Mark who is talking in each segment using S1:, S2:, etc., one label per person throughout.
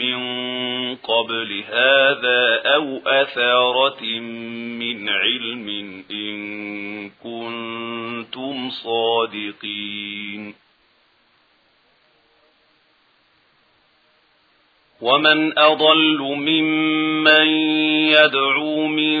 S1: من قبل هذا أو أثارة من علم إن كنتم صادقين. ومن أضل ممن يدعو من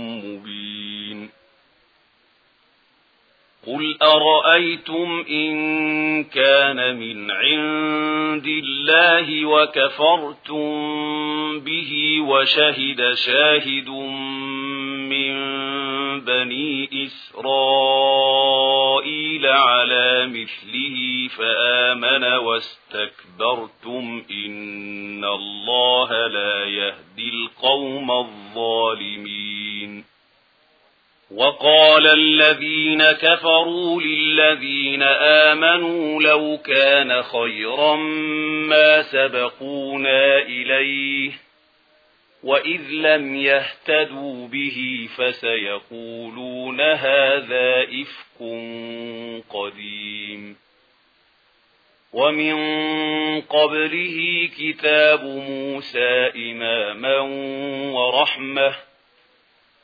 S1: قل أرأيتم إن كان من عند الله وكفرتم به وشهد شاهد من بني إسرائيل على مثله فآمن وَاسْتَكْبَرْتُمْ وقال الذين كفروا للذين آمنوا لو كان خيرا ما سبقونا إليه وإذ لم يهتدوا به فسيقولون هذا إفك قديم ومن قبله كتاب موسى إماما ورحمة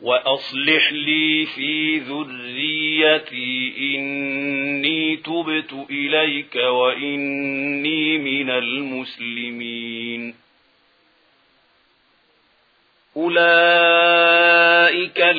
S1: وأصلح لي في ذريتي إني تبت إليك وإني من المسلمين أولئك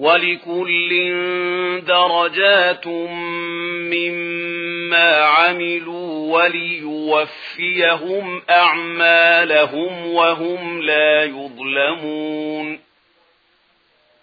S1: ولكل درجات مما عملوا وليوفيهم أعمالهم وهم لا يظلمون